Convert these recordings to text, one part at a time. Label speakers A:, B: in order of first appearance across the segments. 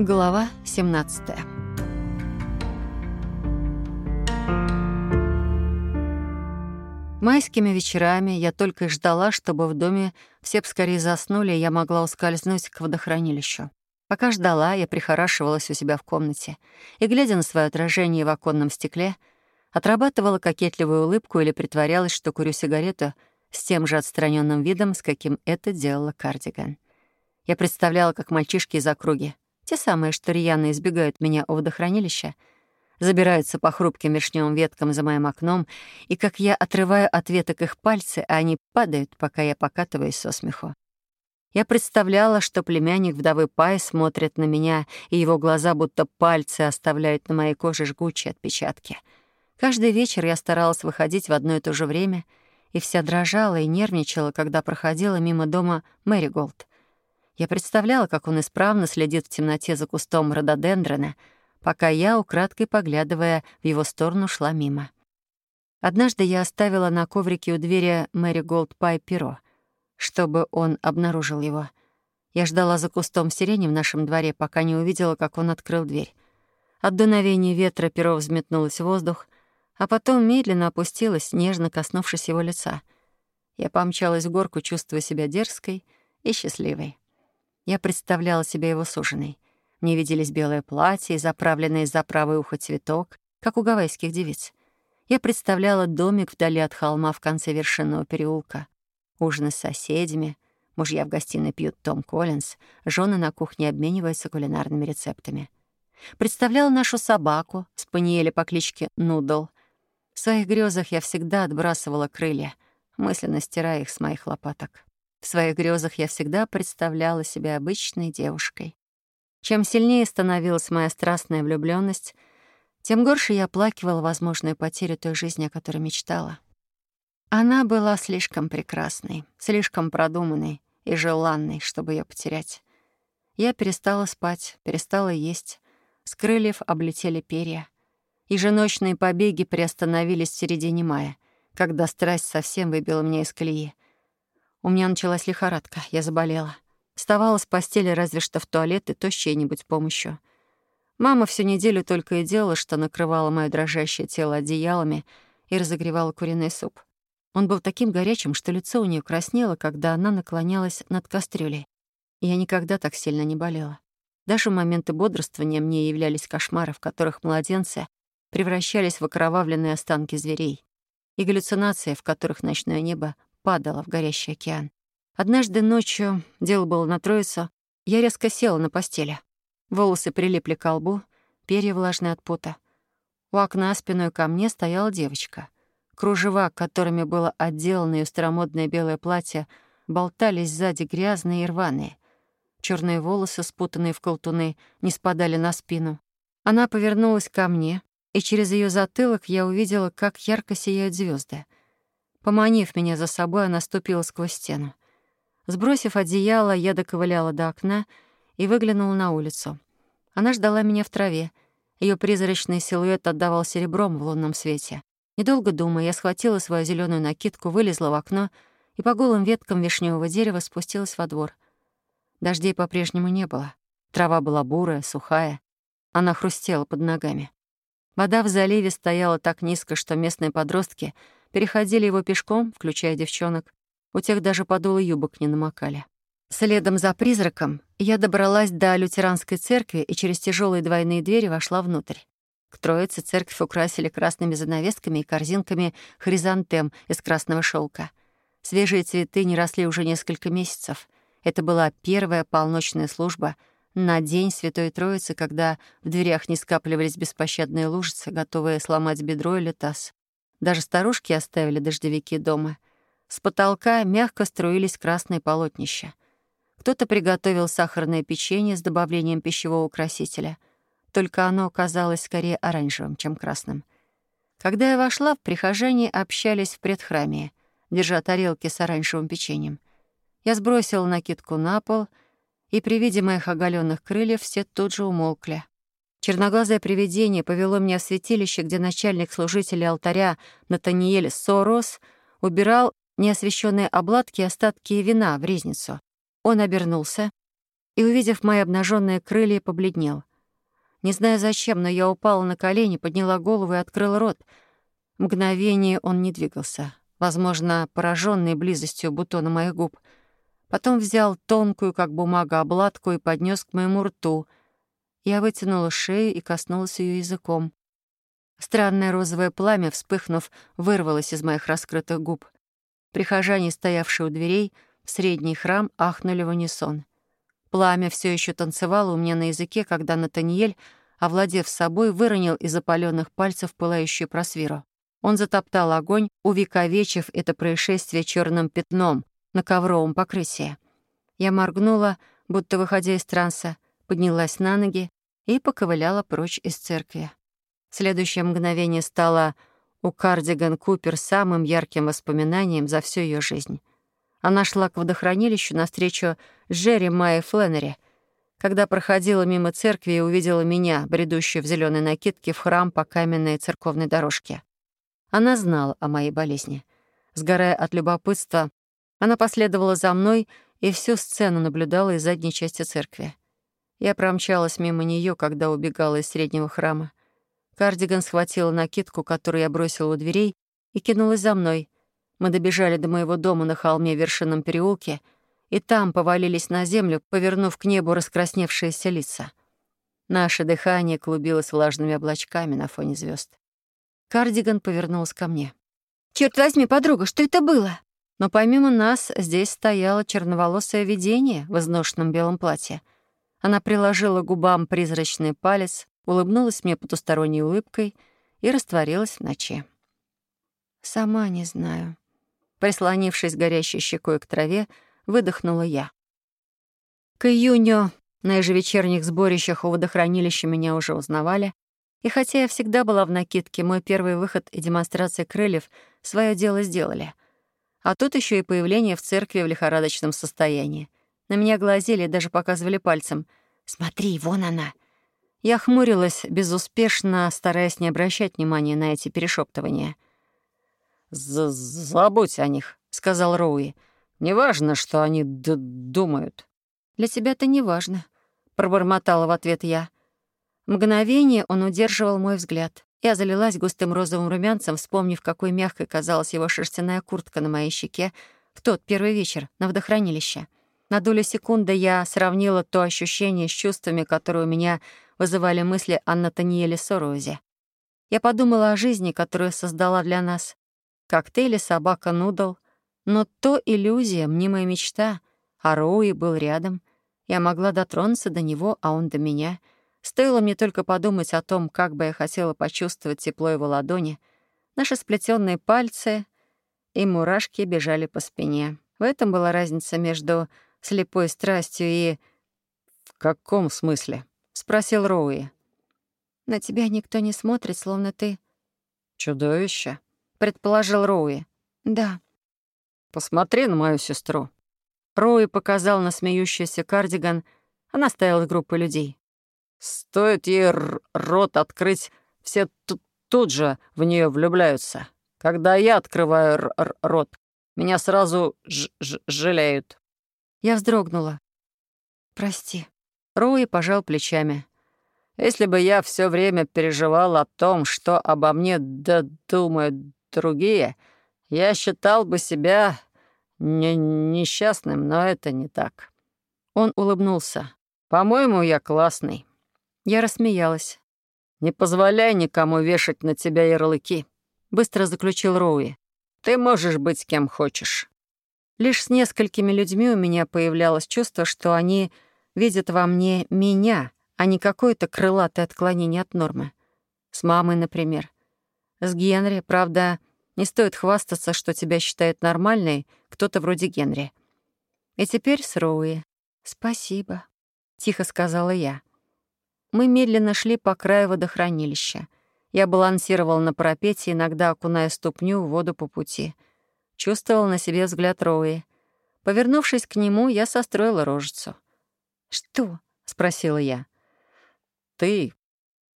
A: Глава 17 Майскими вечерами я только и ждала, чтобы в доме все скорее заснули, и я могла ускользнуть к водохранилищу. Пока ждала, я прихорашивалась у себя в комнате и, глядя на свое отражение в оконном стекле, отрабатывала кокетливую улыбку или притворялась, что курю сигарету с тем же отстраненным видом, с каким это делала Кардиган. Я представляла, как мальчишки из округи — те самые, что рьяно избегают меня у водохранилища, забираются по хрупким вишневым веткам за моим окном, и как я отрываю от веток их пальцы, а они падают, пока я покатываюсь со смеху. Я представляла, что племянник вдовы Пай смотрит на меня, и его глаза будто пальцы оставляют на моей коже жгучие отпечатки. Каждый вечер я старалась выходить в одно и то же время, и вся дрожала и нервничала, когда проходила мимо дома Мэри Голд. Я представляла, как он исправно следит в темноте за кустом рододендрона, пока я, украдкой поглядывая в его сторону, шла мимо. Однажды я оставила на коврике у двери Мэри Голд Пай перо, чтобы он обнаружил его. Я ждала за кустом сирени в нашем дворе, пока не увидела, как он открыл дверь. От дуновения ветра перо взметнулось в воздух, а потом медленно опустилось, нежно коснувшись его лица. Я помчалась в горку, чувствуя себя дерзкой и счастливой. Я представляла себе его суженой. Мне виделись белое платье и заправленный за правое ухо цветок, как у гавайских девиц. Я представляла домик вдали от холма в конце вершинного переулка, ужины с соседями, мужья в гостиной пьют Том Коллинз, жены на кухне обмениваются кулинарными рецептами. Представляла нашу собаку, спаниеля по кличке Нудл. В своих грезах я всегда отбрасывала крылья, мысленно стирая их с моих лопаток. В своих грезах я всегда представляла себя обычной девушкой. Чем сильнее становилась моя страстная влюбленность, тем горше я оплакивала возможную потерю той жизни, о которой мечтала. Она была слишком прекрасной, слишком продуманной и желанной, чтобы ее потерять. Я перестала спать, перестала есть, с крыльев облетели перья. Еженочные побеги приостановились в середине мая, когда страсть совсем выбила меня из колеи. У меня началась лихорадка, я заболела. Вставала с постели разве что в туалет и то с чьей-нибудь помощью. Мама всю неделю только и делала, что накрывала мое дрожащее тело одеялами и разогревала куриный суп. Он был таким горячим, что лицо у нее краснело, когда она наклонялась над кастрюлей. Я никогда так сильно не болела. Даже в моменты бодрствования мне являлись кошмары, в которых младенцы превращались в окровавленные останки зверей, и галлюцинации, в которых ночное небо падала в горящий океан. Однажды ночью, дело было на троицу, я резко села на постели. Волосы прилипли к лбу, перья влажные от пота. У окна спиной ко мне стояла девочка. Кружева, которыми было отделано ее старомодное белое платье, болтались сзади грязные и рваные. Черные волосы, спутанные в колтуны, не спадали на спину. Она повернулась ко мне, и через ее затылок я увидела, как ярко сияют звезды. Поманив меня за собой, она ступила сквозь стену. Сбросив одеяло, я доковыляла до окна и выглянула на улицу. Она ждала меня в траве. Ее призрачный силуэт отдавал серебром в лунном свете. Недолго думая, я схватила свою зеленую накидку, вылезла в окно и по голым веткам вишневого дерева спустилась во двор. Дождей по-прежнему не было. Трава была бурая, сухая. Она хрустела под ногами. Вода в заливе стояла так низко, что местные подростки — переходили его пешком, включая девчонок. У тех даже подолы юбок не намокали. Следом за призраком я добралась до лютеранской церкви и через тяжелые двойные двери вошла внутрь. К троице церковь украсили красными занавесками и корзинками хризантем из красного шелка. Свежие цветы не росли уже несколько месяцев. Это была первая полночная служба на День Святой Троицы, когда в дверях не скапливались беспощадные лужицы, готовые сломать бедро или таз. Даже старушки оставили дождевики дома. С потолка мягко струились красные полотнища. Кто-то приготовил сахарное печенье с добавлением пищевого украсителя. Только оно оказалось скорее оранжевым, чем красным. Когда я вошла, в прихожане общались в предхраме, держа тарелки с оранжевым печеньем. Я сбросила накидку на пол, и при виде моих оголенных крыльев все тут же умолкли. Черноглазое привидение повело меня в святилище, где начальник служителей алтаря Натаниэль Сорос убирал неосвещенные обладки и остатки вина в резницу. Он обернулся, и, увидев мои обнаженные крылья, побледнел. Не знаю зачем, но я упала на колени, подняла голову и открыла рот. Мгновение он не двигался, возможно, пораженный близостью бутона моих губ. Потом взял тонкую, как бумага, обладку и поднес к моему рту. Я вытянула шею и коснулась ее языком. Странное розовое пламя, вспыхнув, вырвалось из моих раскрытых губ. Прихожане, стоявшие у дверей, в средний храм ахнули в унисон. Пламя все еще танцевало у меня на языке, когда Натаниэль, овладев собой, выронил из опаленных пальцев пылающую просвиру. Он затоптал огонь, увековечив это происшествие черным пятном на ковровом покрытии. Я моргнула, будто выходя из транса, поднялась на ноги и поковыляла прочь из церкви. Следующее мгновение стало у Кардиган Купер самым ярким воспоминанием за всю ее жизнь. Она шла к водохранилищу навстречу Джерри Майи Фленнери, когда проходила мимо церкви и увидела меня, бредущую в зеленой накидке, в храм по каменной церковной дорожке. Она знала о моей болезни. Сгорая от любопытства, она последовала за мной и всю сцену наблюдала из задней части церкви. Я промчалась мимо нее, когда убегала из среднего храма. Кардиган схватила накидку, которую я бросила у дверей, и кинулась за мной. Мы добежали до моего дома на холме в вершинном переулке, и там повалились на землю, повернув к небу раскрасневшиеся лица. Наше дыхание клубилось влажными облачками на фоне звезд. Кардиган повернулся ко мне. «Черт возьми, подруга, что это было?» Но помимо нас здесь стояло черноволосое видение в изношенном белом платье. Она приложила губам призрачный палец, улыбнулась мне потусторонней улыбкой и растворилась в ночи. «Сама не знаю». Прислонившись горящей щекой к траве, выдохнула я. К июню на ежевечерних сборищах у водохранилища меня уже узнавали, и хотя я всегда была в накидке, мой первый выход и демонстрация крыльев свое дело сделали. А тут еще и появление в церкви в лихорадочном состоянии. На меня глазели даже показывали пальцем. «Смотри, вон она!» Я хмурилась, безуспешно стараясь не обращать внимания на эти перешептывания.
B: «Забудь о них», — сказал Роуи. «Неважно, что они думают».
A: «Для тебя это не важно», — пробормотала в ответ я. Мгновение он удерживал мой взгляд. Я залилась густым розовым румянцем, вспомнив, какой мягкой казалась его шерстяная куртка на моей щеке в тот первый вечер на водохранилище. На долю секунды я сравнила то ощущение с чувствами, которые у меня вызывали мысли о Натаниэле Сороузе. Я подумала о жизни, которую создала для нас. Коктейли собака-нудл. Но то иллюзия, мнимая мечта. А Роуи был рядом. Я могла дотронуться до него, а он до меня — Стоило мне только подумать о том, как бы я хотела почувствовать тепло его ладони, наши сплетенные пальцы и мурашки бежали по спине. В этом была разница между слепой страстью и...
B: «В каком смысле?»
A: — спросил Роуи. «На тебя никто не смотрит, словно ты...»
B: «Чудовище», —
A: предположил Роуи. «Да».
B: «Посмотри на мою сестру».
A: Роуи показал на смеющийся кардиган. Она стояла с группой людей.
B: Стоит ей рот открыть, все тут же в нее влюбляются. Когда я открываю рот, меня сразу ж -ж жалеют.
A: Я вздрогнула. «Прости». Роуи пожал плечами.
B: «Если бы я все время переживал о том, что обо мне думают другие, я считал бы себя не несчастным, но это не так». Он улыбнулся. «По-моему, я классный».
A: Я рассмеялась.
B: «Не позволяй никому вешать на тебя ярлыки», — быстро заключил Роуи. «Ты можешь быть кем хочешь».
A: Лишь с несколькими людьми у меня появлялось чувство, что они видят во мне меня, а не какое-то крылатое отклонение от нормы. С мамой, например. С Генри, правда, не стоит хвастаться, что тебя считает нормальной кто-то вроде Генри. И теперь с Роуи. «Спасибо», — тихо сказала я. Мы медленно шли по краю водохранилища. Я балансировал на парапете, иногда окуная ступню в воду по пути. Чувствовал на себе взгляд Роуи. Повернувшись к нему, я состроила рожицу. «Что?» — спросила я.
B: «Ты.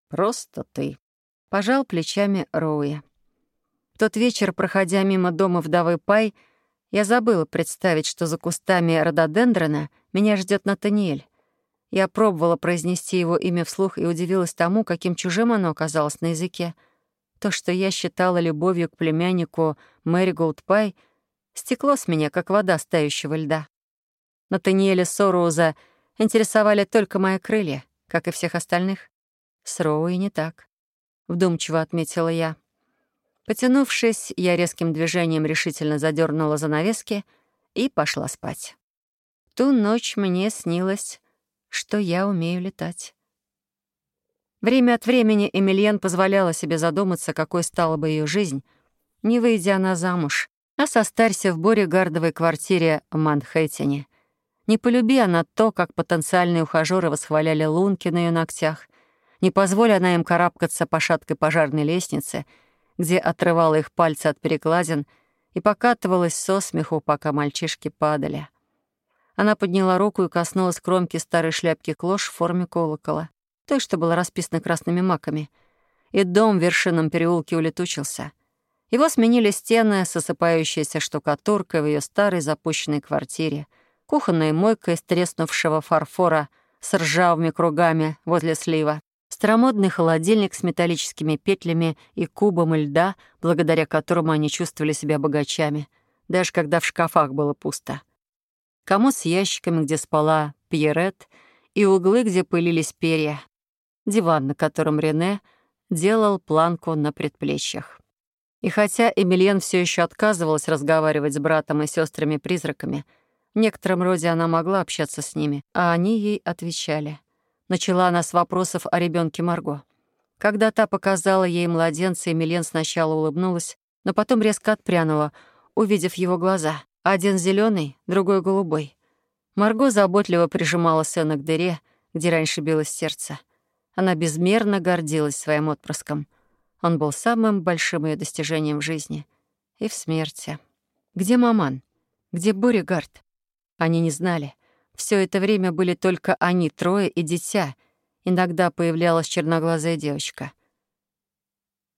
B: Просто ты».
A: Пожал плечами Роуи. тот вечер, проходя мимо дома вдовы Пай, я забыла представить, что за кустами рододендрона меня ждет Натаниэль. Я пробовала произнести его имя вслух и удивилась тому, каким чужим оно оказалось на языке. То, что я считала любовью к племяннику Мэри Голдпай, стекло с меня, как вода стающего льда. Натаниэля Сороуза интересовали только мои крылья, как и всех остальных. С Роуи не так. Вдумчиво отметила я. Потянувшись, я резким движением решительно задернула занавески и пошла спать. Ту ночь мне снилось, что я умею летать. Время от времени Эмильен позволяла себе задуматься, какой стала бы ее жизнь, не выйдя она замуж, а состарься в Боригардовой квартире в Манхэттене. Не полюби она то, как потенциальные ухажёры восхваляли лунки на ее ногтях, не позволь она им карабкаться по шаткой пожарной лестнице, где отрывала их пальцы от перекладин и покатывалась со смеху, пока мальчишки падали. Она подняла руку и коснулась кромки старой шляпки клош в форме колокола той, что была расписана красными маками. И дом в вершинном переулке улетучился. Его сменили стены с осыпающейся штукатуркой в ее старой запущенной квартире, кухонная мойка из треснувшего фарфора с ржавыми кругами возле слива, старомодный холодильник с металлическими петлями и кубом льда, благодаря которому они чувствовали себя богачами, даже когда в шкафах было пусто. Комод с ящиками, где спала Пьерет, и углы, где пылились перья, диван, на котором Рене делал планку на предплечьях. И хотя Эмильен все еще отказывалась разговаривать с братом и сестрами призраками в некотором роде она могла общаться с ними, а они ей отвечали. Начала она с вопросов о ребенке Марго. Когда та показала ей младенца, Эмильен сначала улыбнулась, но потом резко отпрянула, увидев его глаза. Один зеленый, другой голубой. Марго заботливо прижимала сына к дыре, где раньше билось сердце — она безмерно гордилась своим отпрыском. Он был самым большим ее достижением в жизни и в смерти. Где Маман? Где Буригард? Они не знали. Все это время были только они, трое и дитя. Иногда появлялась черноглазая девочка.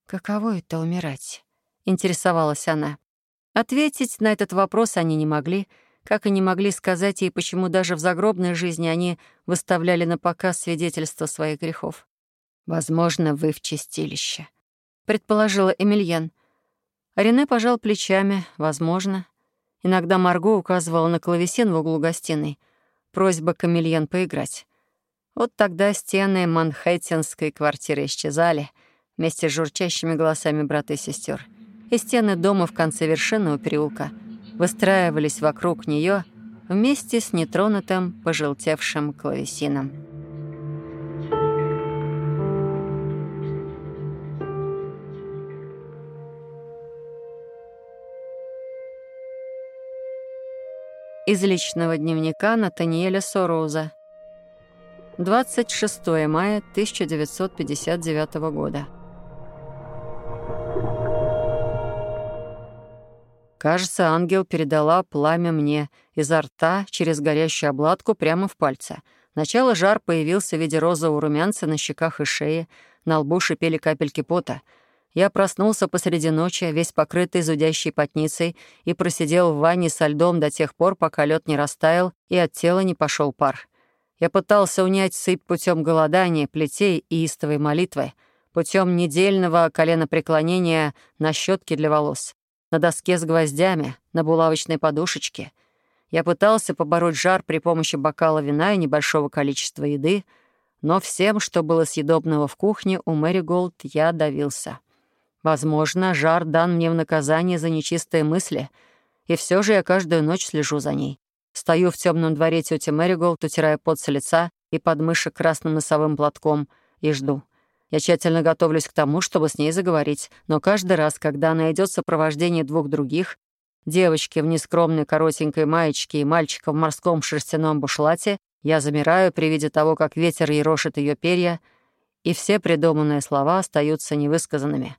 A: «Каково это — умирать?» — интересовалась она. Ответить на этот вопрос они не могли — как и не могли сказать ей, почему даже в загробной жизни они выставляли на показ свидетельства своих грехов. «Возможно, вы в чистилище», — предположила Эмильен. А Рене пожал плечами. «Возможно». Иногда Марго указывала на клавесин в углу гостиной. Просьба Камильен поиграть. Вот тогда стены манхэттенской квартиры исчезали вместе с журчащими голосами брата и сестер. И стены дома в конце вершинного переулка — выстраивались вокруг нее вместе с нетронутым, пожелтевшим клавесином. Из личного дневника Натаниэля Сороуза. 26 мая 1959 года. Кажется, ангел передала пламя мне изо рта через горящую обладку прямо в пальце. Сначала жар появился в виде розового румянца на щеках и шее, на лбу шипели капельки пота. Я проснулся посреди ночи, весь покрытый зудящей потницей, и просидел в ванне со льдом до тех пор, пока лед не растаял и от тела не пошел пар. Я пытался унять сыпь путем голодания, плетей и истовой молитвы, путем недельного коленопреклонения на щетке для волос на доске с гвоздями, на булавочной подушечке. Я пытался побороть жар при помощи бокала вина и небольшого количества еды, но всем, что было съедобного в кухне, у Мэри Голд я давился. Возможно, жар дан мне в наказание за нечистые мысли, и все же я каждую ночь слежу за ней. Стою в темном дворе тети Мэри Голд, утирая пот с лица и подмышек красным носовым платком, и жду — я тщательно готовлюсь к тому, чтобы с ней заговорить, но каждый раз, когда она идет в сопровождении двух других, девочки в нескромной коротенькой маечке и мальчика в морском шерстяном бушлате, я замираю при виде того, как ветер ерошит ее перья, и все придуманные слова остаются невысказанными.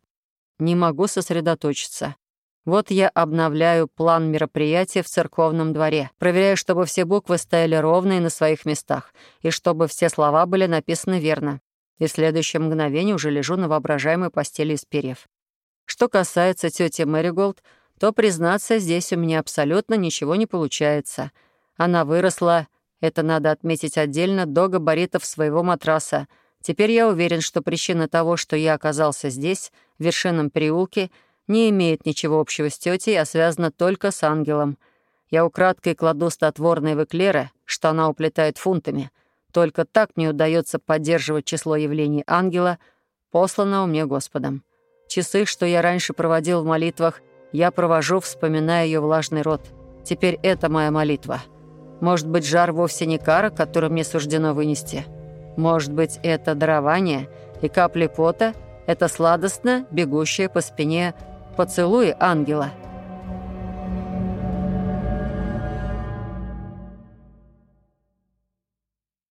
A: Не могу сосредоточиться. Вот я обновляю план мероприятия в церковном дворе, проверяю, чтобы все буквы стояли ровно и на своих местах, и чтобы все слова были написаны верно и в следующее мгновение уже лежу на воображаемой постели из перьев. Что касается тети Мэриголд, то, признаться, здесь у меня абсолютно ничего не получается. Она выросла
B: Это надо отметить отдельно до габаритов своего матраса. Теперь я уверен, что причина того, что я оказался здесь, в вершинном переулке, не имеет ничего общего с тетей, а связана только с ангелом. Я украдкой кладу стотворные в эклеры, что она уплетает фунтами. Только так мне удается поддерживать число явлений ангела, посланного мне Господом. Часы, что я раньше проводил в молитвах, я провожу, вспоминая ее влажный рот. Теперь это моя молитва. Может быть, жар вовсе не кара, которую мне суждено вынести. Может быть, это дарование и капли пота — это сладостно бегущее по спине поцелуи ангела —